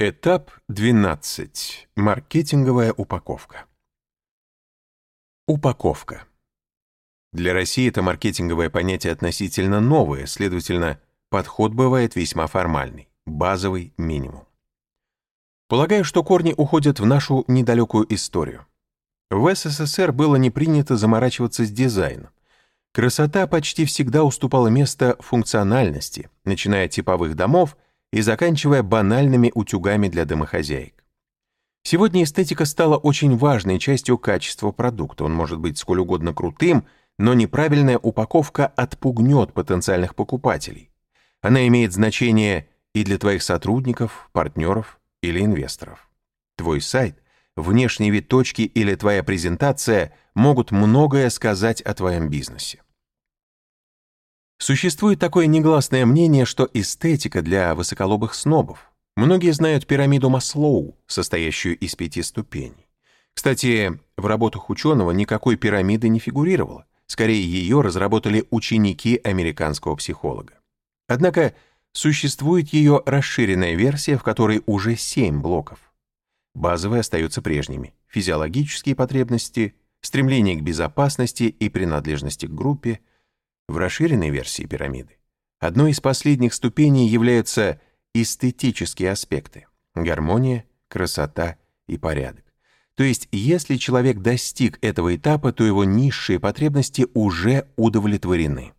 Этап 12. Маркетинговая упаковка. Упаковка. Для России это маркетинговое понятие относительно новое, следовательно, подход бывает весьма формальный, базовый минимум. Полагаю, что корни уходят в нашу недалекую историю. В СССР было не принято заморачиваться с дизайном. Красота почти всегда уступала место функциональности, начиная от типовых домов – и заканчивая банальными утюгами для домохозяек. Сегодня эстетика стала очень важной частью качества продукта. Он может быть сколь угодно крутым, но неправильная упаковка отпугнет потенциальных покупателей. Она имеет значение и для твоих сотрудников, партнеров или инвесторов. Твой сайт, внешний вид точки или твоя презентация могут многое сказать о твоем бизнесе. Существует такое негласное мнение, что эстетика для высоколобых снобов. Многие знают пирамиду Маслоу, состоящую из пяти ступеней. Кстати, в работах ученого никакой пирамиды не фигурировало. Скорее, ее разработали ученики американского психолога. Однако, существует ее расширенная версия, в которой уже семь блоков. Базовые остаются прежними. Физиологические потребности, стремление к безопасности и принадлежности к группе, в расширенной версии пирамиды одной из последних ступеней являются эстетические аспекты — гармония, красота и порядок. То есть, если человек достиг этого этапа, то его низшие потребности уже удовлетворены.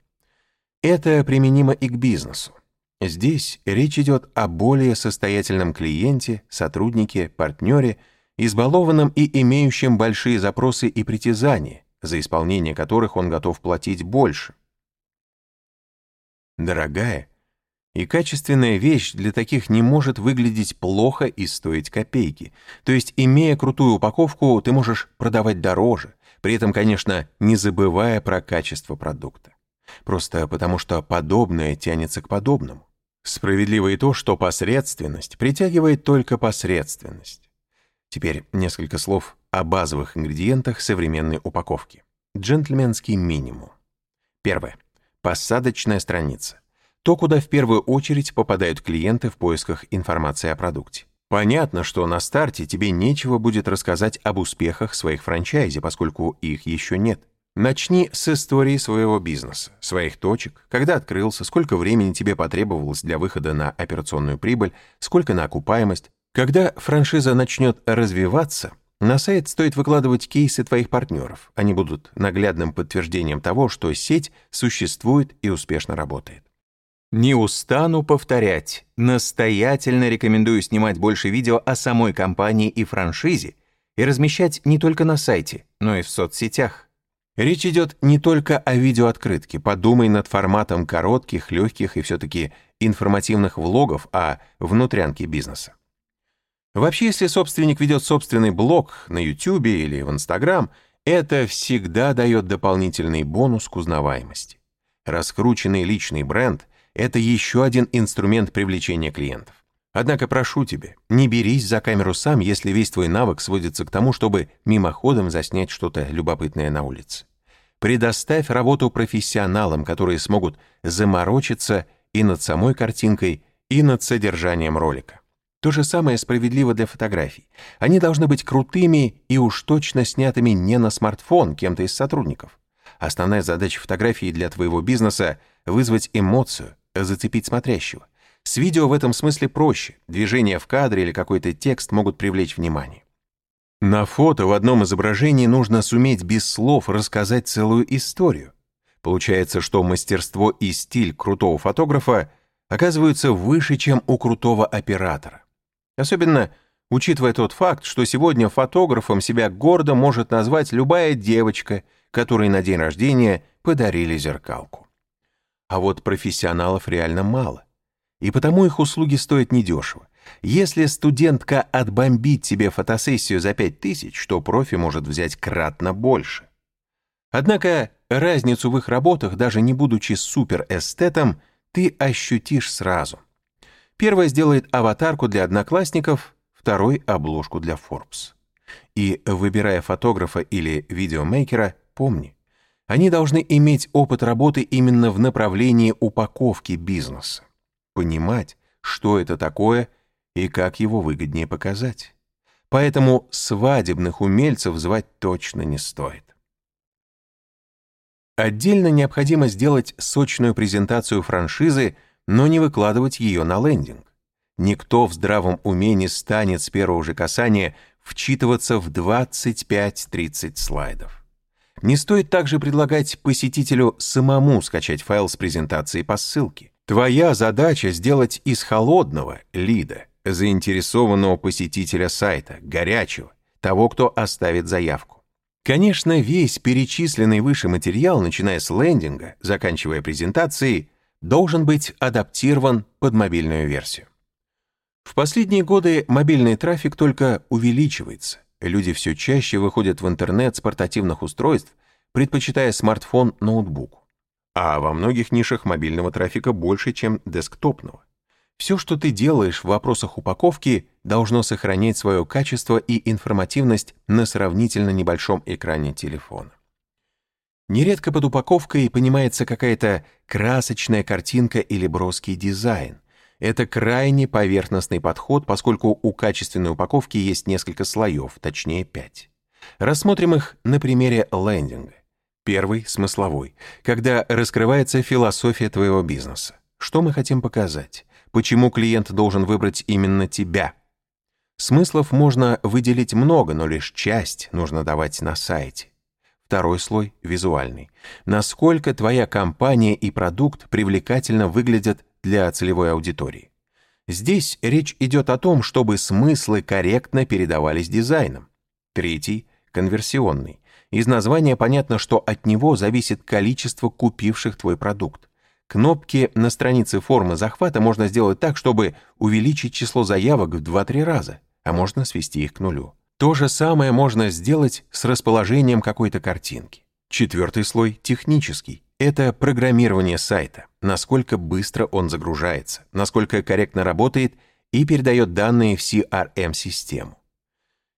Это применимо и к бизнесу. Здесь речь идет о более состоятельном клиенте, сотруднике, партнере, избалованном и имеющем большие запросы и притязания, за исполнение которых он готов платить больше. Дорогая и качественная вещь для таких не может выглядеть плохо и стоить копейки. То есть, имея крутую упаковку, ты можешь продавать дороже, при этом, конечно, не забывая про качество продукта. Просто потому что подобное тянется к подобному. Справедливо и то, что посредственность притягивает только посредственность. Теперь несколько слов о базовых ингредиентах современной упаковки. Джентльменский минимум. Первое. Посадочная страница. То, куда в первую очередь попадают клиенты в поисках информации о продукте. Понятно, что на старте тебе нечего будет рассказать об успехах своих франчайзи, поскольку их еще нет. Начни с истории своего бизнеса, своих точек, когда открылся, сколько времени тебе потребовалось для выхода на операционную прибыль, сколько на окупаемость. Когда франшиза начнет развиваться, на сайт стоит выкладывать кейсы твоих партнеров. Они будут наглядным подтверждением того, что сеть существует и успешно работает. Не устану повторять. Настоятельно рекомендую снимать больше видео о самой компании и франшизе и размещать не только на сайте, но и в соцсетях. Речь идет не только о видеооткрытке. Подумай над форматом коротких, легких и все-таки информативных влогов о внутрянке бизнеса. Вообще, если собственник ведет собственный блог на YouTube или в Instagram, это всегда дает дополнительный бонус к узнаваемости. Раскрученный личный бренд — это еще один инструмент привлечения клиентов. Однако прошу тебя, не берись за камеру сам, если весь твой навык сводится к тому, чтобы мимоходом заснять что-то любопытное на улице. Предоставь работу профессионалам, которые смогут заморочиться и над самой картинкой, и над содержанием ролика. То же самое справедливо для фотографий. Они должны быть крутыми и уж точно снятыми не на смартфон кем-то из сотрудников. Основная задача фотографии для твоего бизнеса — вызвать эмоцию, зацепить смотрящего. С видео в этом смысле проще. Движение в кадре или какой-то текст могут привлечь внимание. На фото в одном изображении нужно суметь без слов рассказать целую историю. Получается, что мастерство и стиль крутого фотографа оказываются выше, чем у крутого оператора. Особенно учитывая тот факт, что сегодня фотографом себя гордо может назвать любая девочка, которой на день рождения подарили зеркалку. А вот профессионалов реально мало. И потому их услуги стоят недешево. Если студентка отбомбит тебе фотосессию за 5000, то профи может взять кратно больше. Однако разницу в их работах, даже не будучи суперэстетом, ты ощутишь сразу. Первое сделает аватарку для одноклассников, второй — обложку для Forbes. И, выбирая фотографа или видеомейкера, помни, они должны иметь опыт работы именно в направлении упаковки бизнеса, понимать, что это такое и как его выгоднее показать. Поэтому свадебных умельцев звать точно не стоит. Отдельно необходимо сделать сочную презентацию франшизы, но не выкладывать ее на лендинг. Никто в здравом уме не станет с первого же касания вчитываться в 25-30 слайдов. Не стоит также предлагать посетителю самому скачать файл с презентацией по ссылке. Твоя задача сделать из холодного лида заинтересованного посетителя сайта, горячего, того, кто оставит заявку. Конечно, весь перечисленный выше материал, начиная с лендинга, заканчивая презентацией, должен быть адаптирован под мобильную версию. В последние годы мобильный трафик только увеличивается. Люди все чаще выходят в интернет с портативных устройств, предпочитая смартфон ноутбуку. А во многих нишах мобильного трафика больше, чем десктопного. Все, что ты делаешь в вопросах упаковки, должно сохранять свое качество и информативность на сравнительно небольшом экране телефона. Нередко под упаковкой понимается какая-то красочная картинка или броский дизайн. Это крайне поверхностный подход, поскольку у качественной упаковки есть несколько слоев, точнее пять. Рассмотрим их на примере лендинга. Первый — смысловой, когда раскрывается философия твоего бизнеса. Что мы хотим показать? почему клиент должен выбрать именно тебя. Смыслов можно выделить много, но лишь часть нужно давать на сайте. Второй слой — визуальный. Насколько твоя компания и продукт привлекательно выглядят для целевой аудитории. Здесь речь идет о том, чтобы смыслы корректно передавались дизайном. Третий — конверсионный. Из названия понятно, что от него зависит количество купивших твой продукт. Кнопки на странице формы захвата можно сделать так, чтобы увеличить число заявок в 2-3 раза, а можно свести их к нулю. То же самое можно сделать с расположением какой-то картинки. Четвертый слой — технический. Это программирование сайта, насколько быстро он загружается, насколько корректно работает и передает данные в CRM-систему.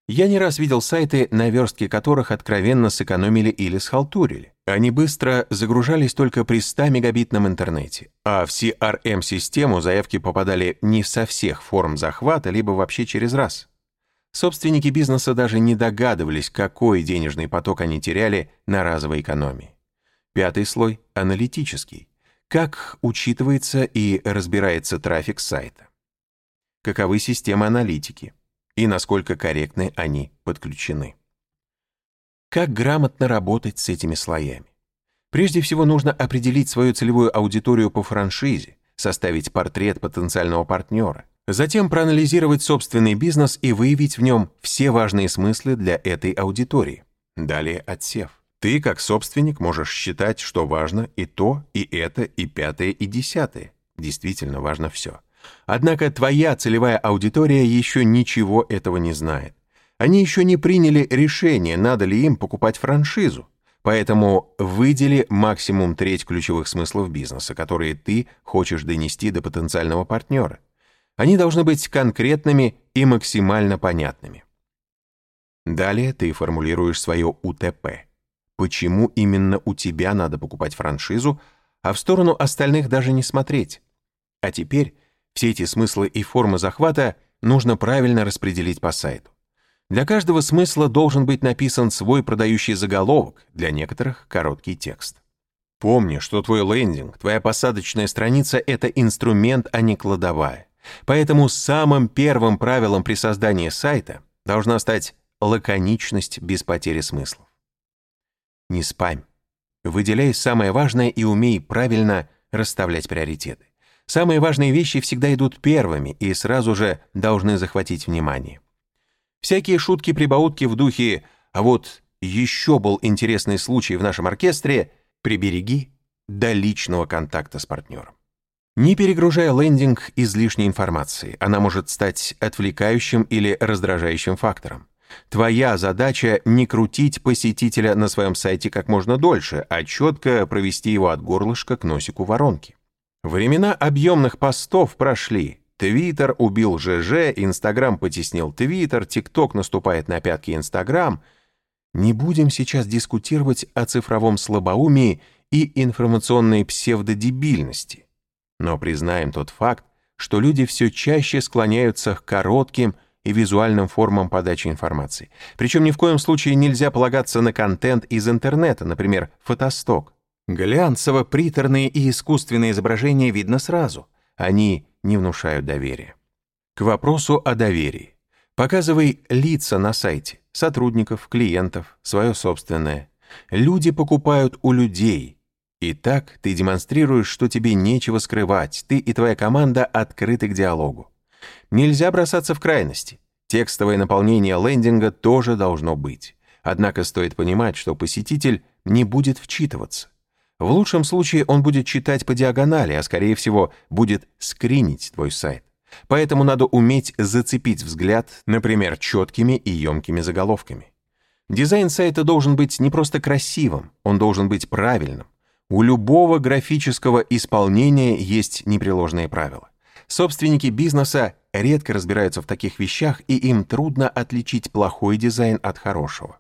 Я не раз видел сайты, на верстке которых откровенно сэкономили или схалтурили. Они быстро загружались только при 100 мегабитном интернете, а в CRM-систему заявки попадали не со всех форм захвата, либо вообще через раз. Собственники бизнеса даже не догадывались, какой денежный поток они теряли на разовой экономии. Пятый слой — аналитический. Как учитывается и разбирается трафик сайта? Каковы системы аналитики? и насколько корректны они подключены. Как грамотно работать с этими слоями? Прежде всего нужно определить свою целевую аудиторию по франшизе, составить портрет потенциального партнера, затем проанализировать собственный бизнес и выявить в нем все важные смыслы для этой аудитории. Далее отсев. Ты, как собственник, можешь считать, что важно и то, и это, и пятое, и десятое. Действительно важно все. Однако твоя целевая аудитория еще ничего этого не знает. Они еще не приняли решение, надо ли им покупать франшизу. Поэтому выдели максимум треть ключевых смыслов бизнеса, которые ты хочешь донести до потенциального партнера. Они должны быть конкретными и максимально понятными. Далее ты формулируешь свое УТП. Почему именно у тебя надо покупать франшизу, а в сторону остальных даже не смотреть. А теперь все эти смыслы и формы захвата нужно правильно распределить по сайту. Для каждого смысла должен быть написан свой продающий заголовок, для некоторых — короткий текст. Помни, что твой лендинг, твоя посадочная страница — это инструмент, а не кладовая. Поэтому самым первым правилом при создании сайта должна стать лаконичность без потери смыслов. Не спамь. Выделяй самое важное и умей правильно расставлять приоритеты. Самые важные вещи всегда идут первыми и сразу же должны захватить внимание. Всякие шутки-прибаутки в духе «а вот еще был интересный случай в нашем оркестре» прибереги до личного контакта с партнером. Не перегружая лендинг излишней информации, она может стать отвлекающим или раздражающим фактором. Твоя задача не крутить посетителя на своем сайте как можно дольше, а четко провести его от горлышка к носику воронки. Времена объемных постов прошли. Твиттер убил ЖЖ, Инстаграм потеснил Твиттер, ТикТок наступает на пятки Инстаграм. Не будем сейчас дискутировать о цифровом слабоумии и информационной псевдодебильности. Но признаем тот факт, что люди все чаще склоняются к коротким и визуальным формам подачи информации. Причем ни в коем случае нельзя полагаться на контент из интернета, например, фотосток. Глянцево-приторные и искусственные изображения видно сразу. Они не внушают доверия. К вопросу о доверии. Показывай лица на сайте, сотрудников, клиентов, свое собственное. Люди покупают у людей. И так ты демонстрируешь, что тебе нечего скрывать, ты и твоя команда открыты к диалогу. Нельзя бросаться в крайности. Текстовое наполнение лендинга тоже должно быть. Однако стоит понимать, что посетитель не будет вчитываться. В лучшем случае он будет читать по диагонали, а скорее всего будет скринить твой сайт. Поэтому надо уметь зацепить взгляд, например, четкими и емкими заголовками. Дизайн сайта должен быть не просто красивым, он должен быть правильным. У любого графического исполнения есть непреложные правила. Собственники бизнеса редко разбираются в таких вещах, и им трудно отличить плохой дизайн от хорошего.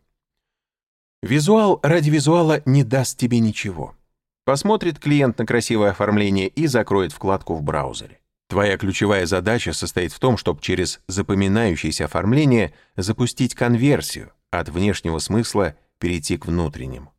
Визуал ради визуала не даст тебе ничего. Посмотрит клиент на красивое оформление и закроет вкладку в браузере. Твоя ключевая задача состоит в том, чтобы через запоминающееся оформление запустить конверсию, от внешнего смысла перейти к внутреннему.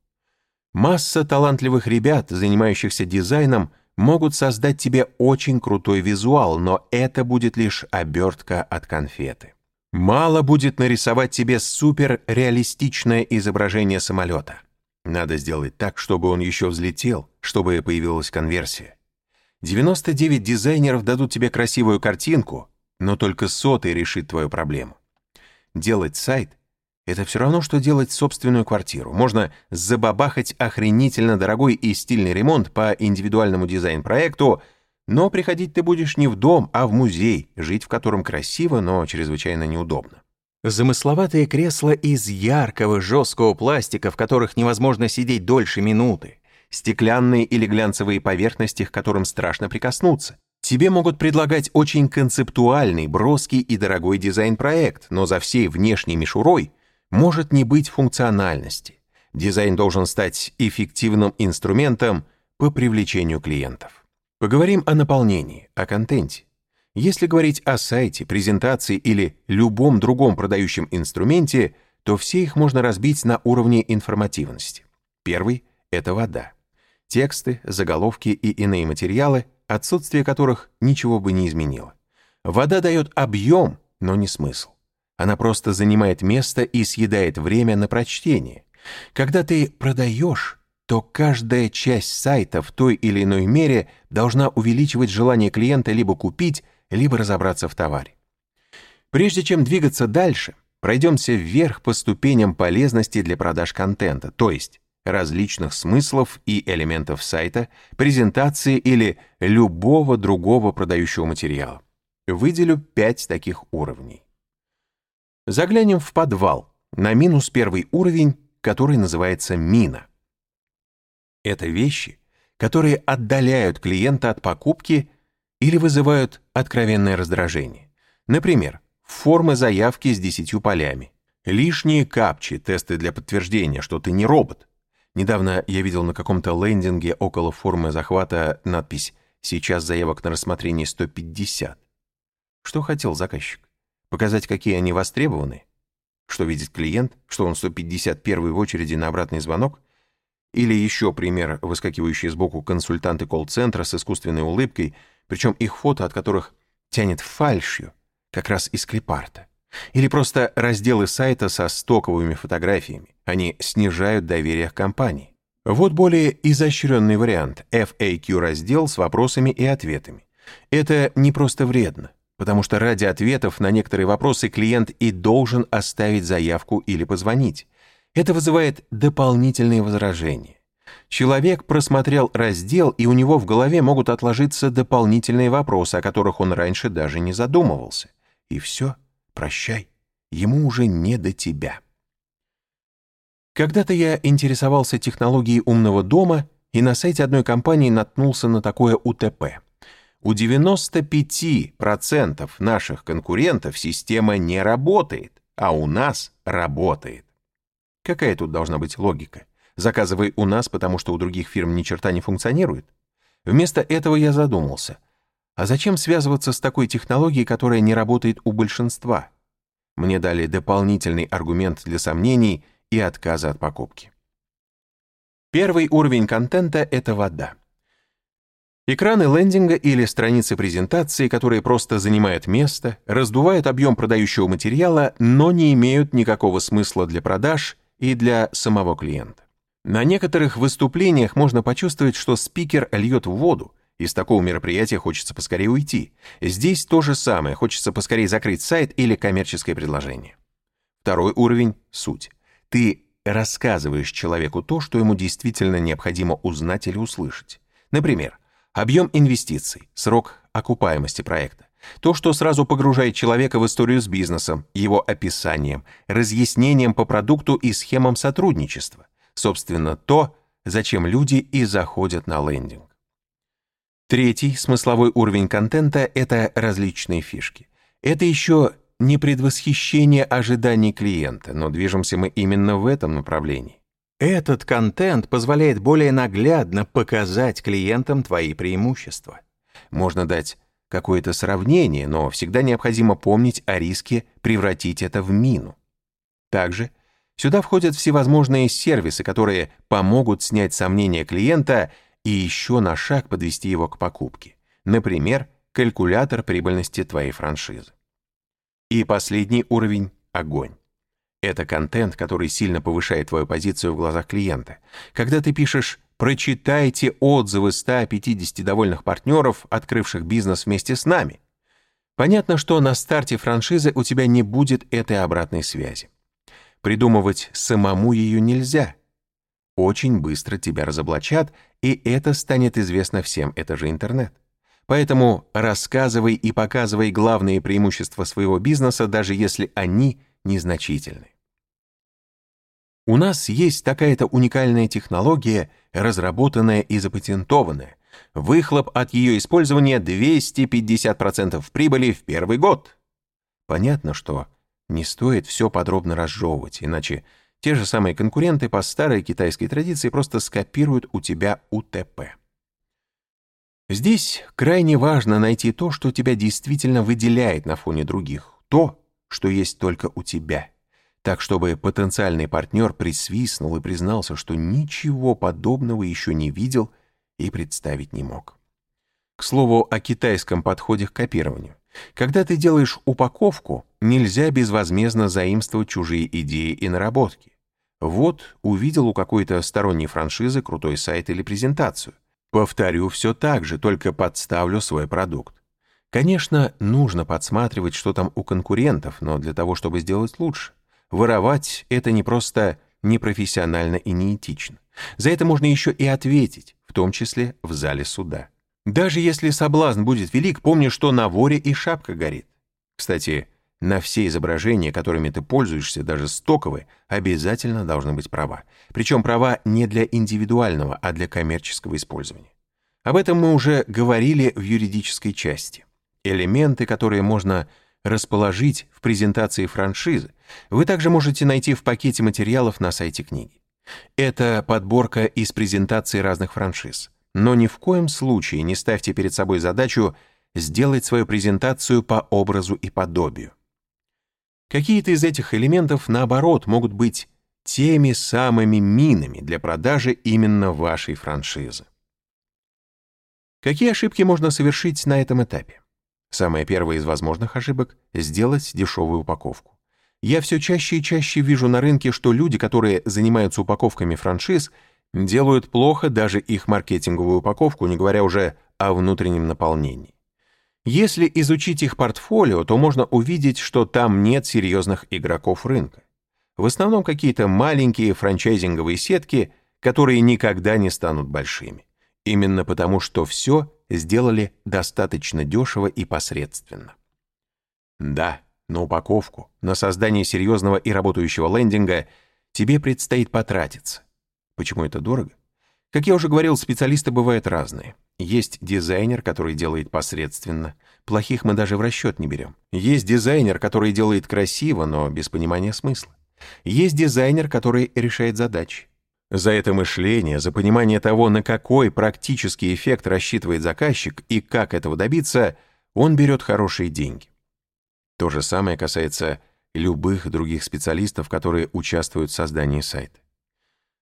Масса талантливых ребят, занимающихся дизайном, могут создать тебе очень крутой визуал, но это будет лишь обертка от конфеты. Мало будет нарисовать тебе суперреалистичное изображение самолета. Надо сделать так, чтобы он еще взлетел, чтобы появилась конверсия. 99 дизайнеров дадут тебе красивую картинку, но только сотый решит твою проблему. Делать сайт — это все равно, что делать собственную квартиру. Можно забабахать охренительно дорогой и стильный ремонт по индивидуальному дизайн-проекту, но приходить ты будешь не в дом, а в музей, жить в котором красиво, но чрезвычайно неудобно. Замысловатые кресла из яркого жесткого пластика, в которых невозможно сидеть дольше минуты стеклянные или глянцевые поверхности, к которым страшно прикоснуться. Тебе могут предлагать очень концептуальный, броский и дорогой дизайн-проект, но за всей внешней мишурой может не быть функциональности. Дизайн должен стать эффективным инструментом по привлечению клиентов. Поговорим о наполнении, о контенте. Если говорить о сайте, презентации или любом другом продающем инструменте, то все их можно разбить на уровне информативности. Первый — это вода тексты, заголовки и иные материалы, отсутствие которых ничего бы не изменило. Вода дает объем, но не смысл. Она просто занимает место и съедает время на прочтение. Когда ты продаешь, то каждая часть сайта в той или иной мере должна увеличивать желание клиента либо купить, либо разобраться в товаре. Прежде чем двигаться дальше, пройдемся вверх по ступеням полезности для продаж контента, то есть различных смыслов и элементов сайта, презентации или любого другого продающего материала. Выделю пять таких уровней. Заглянем в подвал, на минус первый уровень, который называется мина. Это вещи, которые отдаляют клиента от покупки или вызывают откровенное раздражение. Например, формы заявки с десятью полями, лишние капчи, тесты для подтверждения, что ты не робот, Недавно я видел на каком-то лендинге около формы захвата надпись «Сейчас заявок на рассмотрение 150». Что хотел заказчик? Показать, какие они востребованы? Что видит клиент? Что он 151 в очереди на обратный звонок? Или еще пример, выскакивающий сбоку консультанты колл-центра с искусственной улыбкой, причем их фото, от которых тянет фальшью, как раз из клипарта. Или просто разделы сайта со стоковыми фотографиями. Они снижают доверие к компании. Вот более изощренный вариант – FAQ-раздел с вопросами и ответами. Это не просто вредно, потому что ради ответов на некоторые вопросы клиент и должен оставить заявку или позвонить. Это вызывает дополнительные возражения. Человек просмотрел раздел, и у него в голове могут отложиться дополнительные вопросы, о которых он раньше даже не задумывался. И все. Прощай, ему уже не до тебя. Когда-то я интересовался технологией умного дома и на сайте одной компании наткнулся на такое УТП. У 95% наших конкурентов система не работает, а у нас работает. Какая тут должна быть логика? Заказывай у нас, потому что у других фирм ни черта не функционирует? Вместо этого я задумался, А зачем связываться с такой технологией, которая не работает у большинства? Мне дали дополнительный аргумент для сомнений и отказа от покупки. Первый уровень контента — это вода. Экраны лендинга или страницы презентации, которые просто занимают место, раздувают объем продающего материала, но не имеют никакого смысла для продаж и для самого клиента. На некоторых выступлениях можно почувствовать, что спикер льет в воду, из такого мероприятия хочется поскорее уйти. Здесь то же самое, хочется поскорее закрыть сайт или коммерческое предложение. Второй уровень — суть. Ты рассказываешь человеку то, что ему действительно необходимо узнать или услышать. Например, Объем инвестиций, срок окупаемости проекта. То, что сразу погружает человека в историю с бизнесом, его описанием, разъяснением по продукту и схемам сотрудничества. Собственно, то, зачем люди и заходят на лендинг. Третий смысловой уровень контента — это различные фишки. Это еще не предвосхищение ожиданий клиента, но движемся мы именно в этом направлении. Этот контент позволяет более наглядно показать клиентам твои преимущества. Можно дать какое-то сравнение, но всегда необходимо помнить о риске превратить это в мину. Также сюда входят всевозможные сервисы, которые помогут снять сомнения клиента и еще на шаг подвести его к покупке. Например, калькулятор прибыльности твоей франшизы. И последний уровень — огонь. Это контент, который сильно повышает твою позицию в глазах клиента. Когда ты пишешь «прочитайте отзывы 150 довольных партнеров, открывших бизнес вместе с нами», понятно, что на старте франшизы у тебя не будет этой обратной связи. Придумывать самому ее нельзя. Очень быстро тебя разоблачат, и это станет известно всем, это же интернет. Поэтому рассказывай и показывай главные преимущества своего бизнеса, даже если они незначительны. У нас есть такая-то уникальная технология, разработанная и запатентованная. Выхлоп от ее использования 250% прибыли в первый год. Понятно, что не стоит все подробно разжевывать, иначе те же самые конкуренты по старой китайской традиции просто скопируют у тебя УТП. Здесь крайне важно найти то, что тебя действительно выделяет на фоне других, то, что есть только у тебя так чтобы потенциальный партнер присвистнул и признался, что ничего подобного еще не видел и представить не мог. К слову о китайском подходе к копированию. Когда ты делаешь упаковку, нельзя безвозмездно заимствовать чужие идеи и наработки. Вот увидел у какой-то сторонней франшизы крутой сайт или презентацию. Повторю все так же, только подставлю свой продукт. Конечно, нужно подсматривать, что там у конкурентов, но для того, чтобы сделать лучше. Воровать — это не просто непрофессионально и неэтично. За это можно еще и ответить, в том числе в зале суда. Даже если соблазн будет велик, помни, что на воре и шапка горит. Кстати, на все изображения, которыми ты пользуешься, даже стоковые, обязательно должны быть права. Причем права не для индивидуального, а для коммерческого использования. Об этом мы уже говорили в юридической части. Элементы, которые можно расположить в презентации франшизы, вы также можете найти в пакете материалов на сайте книги. Это подборка из презентаций разных франшиз. Но ни в коем случае не ставьте перед собой задачу сделать свою презентацию по образу и подобию. Какие-то из этих элементов, наоборот, могут быть теми самыми минами для продажи именно вашей франшизы. Какие ошибки можно совершить на этом этапе? Самая первая из возможных ошибок — сделать дешевую упаковку. Я все чаще и чаще вижу на рынке, что люди, которые занимаются упаковками франшиз, делают плохо даже их маркетинговую упаковку, не говоря уже о внутреннем наполнении. Если изучить их портфолио, то можно увидеть, что там нет серьезных игроков рынка. В основном какие-то маленькие франчайзинговые сетки, которые никогда не станут большими. Именно потому, что все сделали достаточно дешево и посредственно. Да, на упаковку, на создание серьезного и работающего лендинга тебе предстоит потратиться. Почему это дорого? Как я уже говорил, специалисты бывают разные. Есть дизайнер, который делает посредственно. Плохих мы даже в расчет не берем. Есть дизайнер, который делает красиво, но без понимания смысла. Есть дизайнер, который решает задачи. За это мышление, за понимание того, на какой практический эффект рассчитывает заказчик и как этого добиться, он берет хорошие деньги. То же самое касается любых других специалистов, которые участвуют в создании сайта.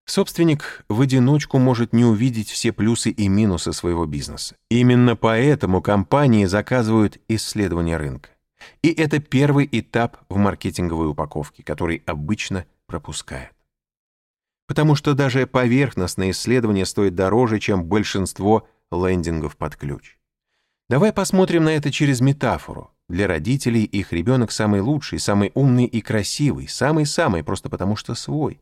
Собственник в одиночку может не увидеть все плюсы и минусы своего бизнеса. Именно поэтому компании заказывают исследования рынка. И это первый этап в маркетинговой упаковке, который обычно пропускают потому что даже поверхностное исследование стоит дороже, чем большинство лендингов под ключ. Давай посмотрим на это через метафору. Для родителей их ребенок самый лучший, самый умный и красивый, самый-самый, просто потому что свой.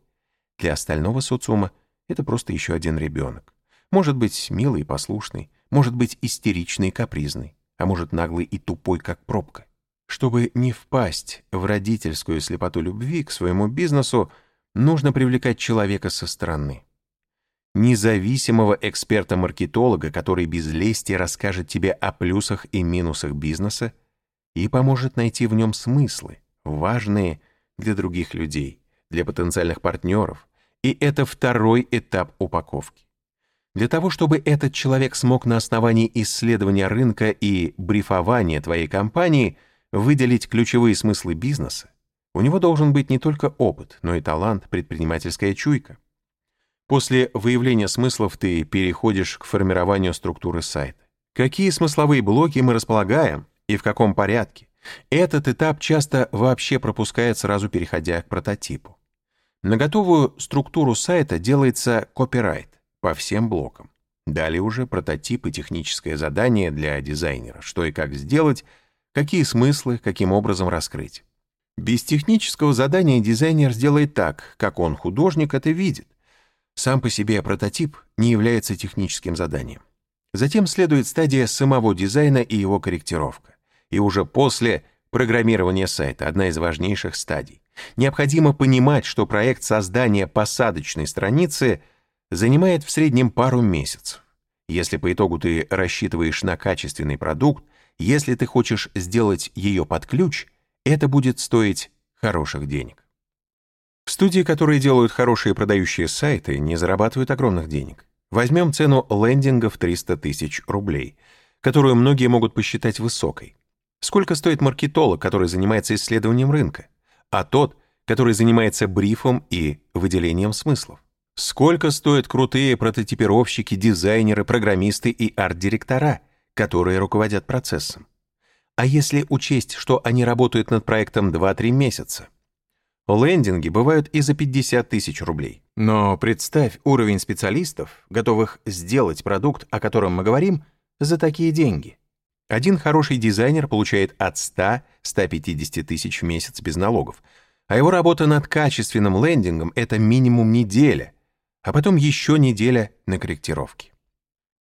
Для остального социума это просто еще один ребенок. Может быть, милый и послушный, может быть, истеричный и капризный, а может, наглый и тупой, как пробка. Чтобы не впасть в родительскую слепоту любви к своему бизнесу, нужно привлекать человека со стороны. Независимого эксперта-маркетолога, который без лести расскажет тебе о плюсах и минусах бизнеса и поможет найти в нем смыслы, важные для других людей, для потенциальных партнеров, и это второй этап упаковки. Для того, чтобы этот человек смог на основании исследования рынка и брифования твоей компании выделить ключевые смыслы бизнеса, у него должен быть не только опыт, но и талант, предпринимательская чуйка. После выявления смыслов ты переходишь к формированию структуры сайта. Какие смысловые блоки мы располагаем и в каком порядке? Этот этап часто вообще пропускает сразу переходя к прототипу. На готовую структуру сайта делается копирайт по всем блокам. Далее уже прототип и техническое задание для дизайнера, что и как сделать, какие смыслы, каким образом раскрыть. Без технического задания дизайнер сделает так, как он, художник, это видит. Сам по себе прототип не является техническим заданием. Затем следует стадия самого дизайна и его корректировка. И уже после программирования сайта, одна из важнейших стадий. Необходимо понимать, что проект создания посадочной страницы занимает в среднем пару месяцев. Если по итогу ты рассчитываешь на качественный продукт, если ты хочешь сделать ее под ключ – это будет стоить хороших денег. Студии, которые делают хорошие продающие сайты, не зарабатывают огромных денег. Возьмем цену лендинга в 300 тысяч рублей, которую многие могут посчитать высокой. Сколько стоит маркетолог, который занимается исследованием рынка, а тот, который занимается брифом и выделением смыслов? Сколько стоят крутые прототипировщики, дизайнеры, программисты и арт-директора, которые руководят процессом? А если учесть, что они работают над проектом 2-3 месяца? Лендинги бывают и за 50 тысяч рублей. Но представь уровень специалистов, готовых сделать продукт, о котором мы говорим, за такие деньги. Один хороший дизайнер получает от 100-150 тысяч в месяц без налогов, а его работа над качественным лендингом — это минимум неделя, а потом еще неделя на корректировке.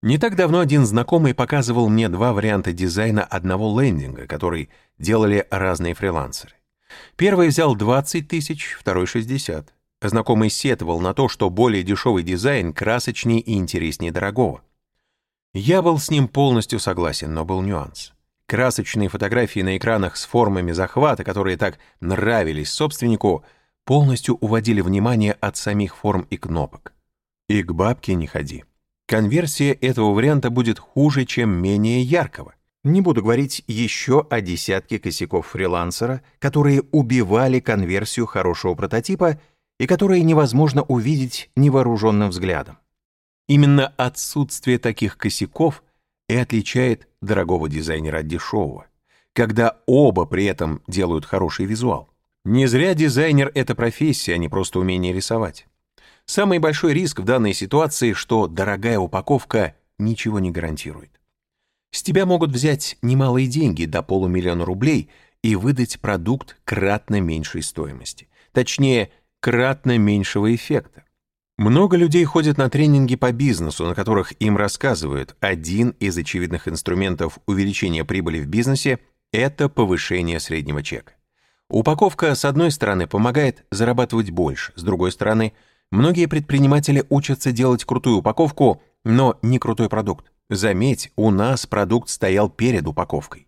Не так давно один знакомый показывал мне два варианта дизайна одного лендинга, который делали разные фрилансеры. Первый взял 20 тысяч, второй 60. Знакомый сетовал на то, что более дешевый дизайн красочнее и интереснее дорогого. Я был с ним полностью согласен, но был нюанс. Красочные фотографии на экранах с формами захвата, которые так нравились собственнику, полностью уводили внимание от самих форм и кнопок. И к бабке не ходи. Конверсия этого варианта будет хуже, чем менее яркого. Не буду говорить еще о десятке косяков фрилансера, которые убивали конверсию хорошего прототипа и которые невозможно увидеть невооруженным взглядом. Именно отсутствие таких косяков и отличает дорогого дизайнера от дешевого, когда оба при этом делают хороший визуал. Не зря дизайнер — это профессия, а не просто умение рисовать. Самый большой риск в данной ситуации, что дорогая упаковка ничего не гарантирует. С тебя могут взять немалые деньги до полумиллиона рублей и выдать продукт кратно меньшей стоимости. Точнее, кратно меньшего эффекта. Много людей ходят на тренинги по бизнесу, на которых им рассказывают, один из очевидных инструментов увеличения прибыли в бизнесе – это повышение среднего чека. Упаковка, с одной стороны, помогает зарабатывать больше, с другой стороны – Многие предприниматели учатся делать крутую упаковку, но не крутой продукт. Заметь, у нас продукт стоял перед упаковкой.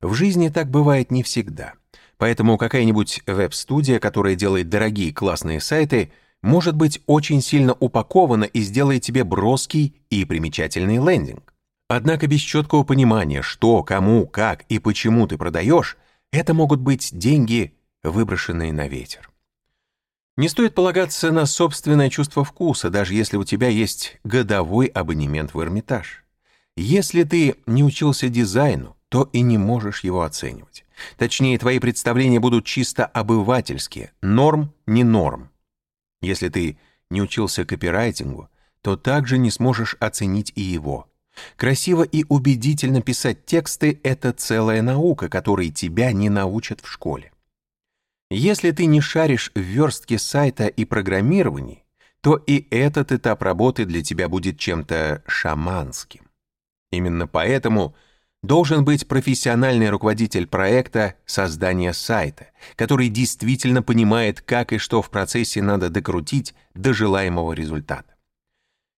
В жизни так бывает не всегда. Поэтому какая-нибудь веб-студия, которая делает дорогие классные сайты, может быть очень сильно упаковано и сделает тебе броский и примечательный лендинг. Однако без четкого понимания, что, кому, как и почему ты продаешь, это могут быть деньги, выброшенные на ветер. Не стоит полагаться на собственное чувство вкуса, даже если у тебя есть годовой абонемент в Эрмитаж. Если ты не учился дизайну, то и не можешь его оценивать. Точнее, твои представления будут чисто обывательские, норм не норм. Если ты не учился копирайтингу, то также не сможешь оценить и его. Красиво и убедительно писать тексты — это целая наука, которой тебя не научат в школе. Если ты не шаришь в верстке сайта и программировании, то и этот этап работы для тебя будет чем-то шаманским. Именно поэтому должен быть профессиональный руководитель проекта создания сайта, который действительно понимает, как и что в процессе надо докрутить до желаемого результата.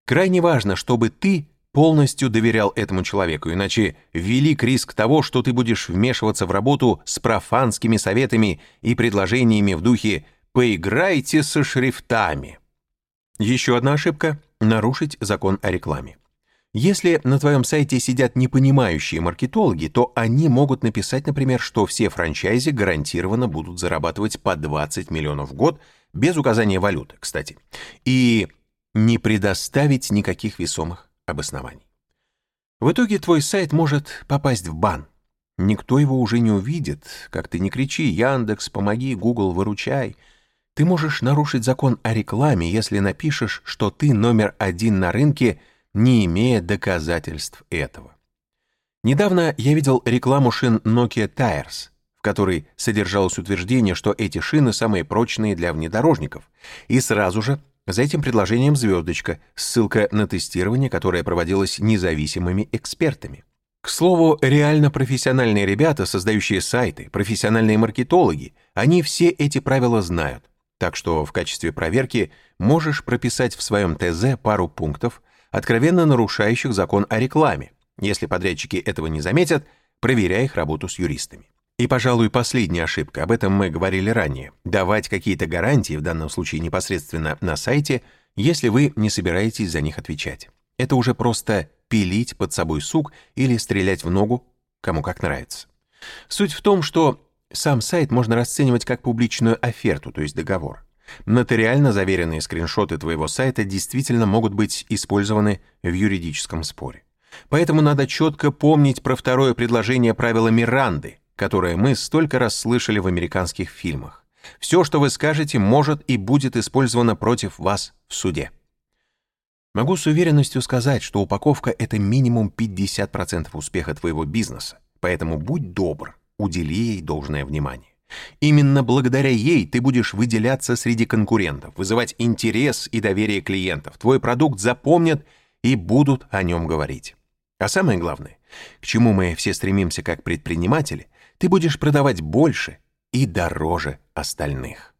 Крайне важно, чтобы ты полностью доверял этому человеку, иначе велик риск того, что ты будешь вмешиваться в работу с профанскими советами и предложениями в духе «поиграйте со шрифтами». Еще одна ошибка — нарушить закон о рекламе. Если на твоем сайте сидят непонимающие маркетологи, то они могут написать, например, что все франчайзи гарантированно будут зарабатывать по 20 миллионов в год, без указания валюты, кстати, и не предоставить никаких весомых обоснований. В итоге твой сайт может попасть в бан. Никто его уже не увидит, как ты не кричи «Яндекс, помоги, Google, выручай». Ты можешь нарушить закон о рекламе, если напишешь, что ты номер один на рынке, не имея доказательств этого. Недавно я видел рекламу шин Nokia Tires, в которой содержалось утверждение, что эти шины самые прочные для внедорожников, и сразу же за этим предложением звездочка, ссылка на тестирование, которое проводилось независимыми экспертами. К слову, реально профессиональные ребята, создающие сайты, профессиональные маркетологи, они все эти правила знают. Так что в качестве проверки можешь прописать в своем ТЗ пару пунктов, откровенно нарушающих закон о рекламе. Если подрядчики этого не заметят, проверяй их работу с юристами. И, пожалуй, последняя ошибка, об этом мы говорили ранее, давать какие-то гарантии, в данном случае непосредственно на сайте, если вы не собираетесь за них отвечать. Это уже просто пилить под собой сук или стрелять в ногу, кому как нравится. Суть в том, что сам сайт можно расценивать как публичную оферту, то есть договор. Нотариально заверенные скриншоты твоего сайта действительно могут быть использованы в юридическом споре. Поэтому надо четко помнить про второе предложение правила Миранды, которое мы столько раз слышали в американских фильмах. Все, что вы скажете, может и будет использовано против вас в суде. Могу с уверенностью сказать, что упаковка — это минимум 50% успеха твоего бизнеса, поэтому будь добр, удели ей должное внимание. Именно благодаря ей ты будешь выделяться среди конкурентов, вызывать интерес и доверие клиентов. Твой продукт запомнят и будут о нем говорить. А самое главное, к чему мы все стремимся как предприниматели, ты будешь продавать больше и дороже остальных.